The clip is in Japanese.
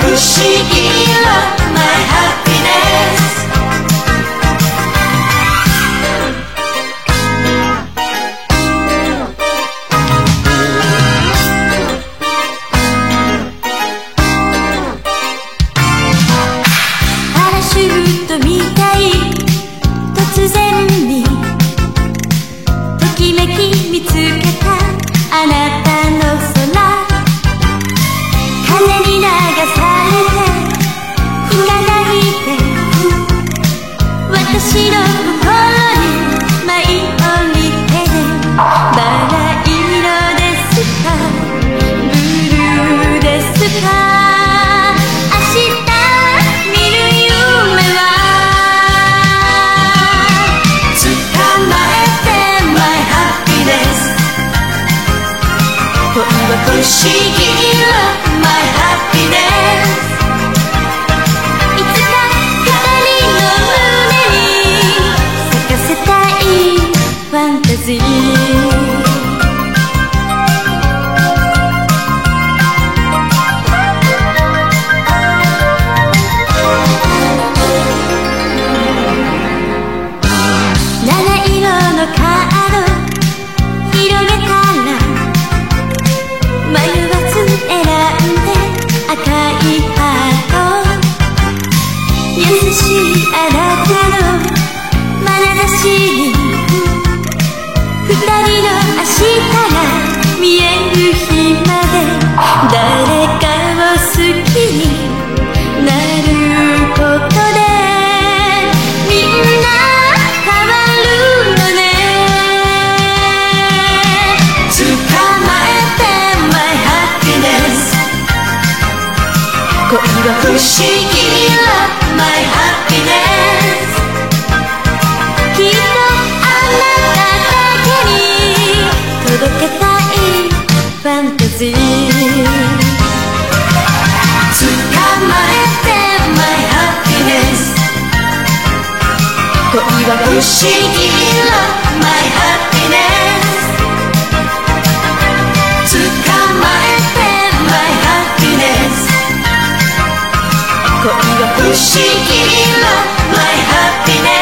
不思議 Love my happiness パラシュートみたい。突然にときめき見つけた。は不あなたの眼差しに二人の明日が見える不思議 Love my happiness. きっとあなただけに届けたいファンタジー捕まえて My happiness. 恋は不思議 Love pushing Kirima, my happiness.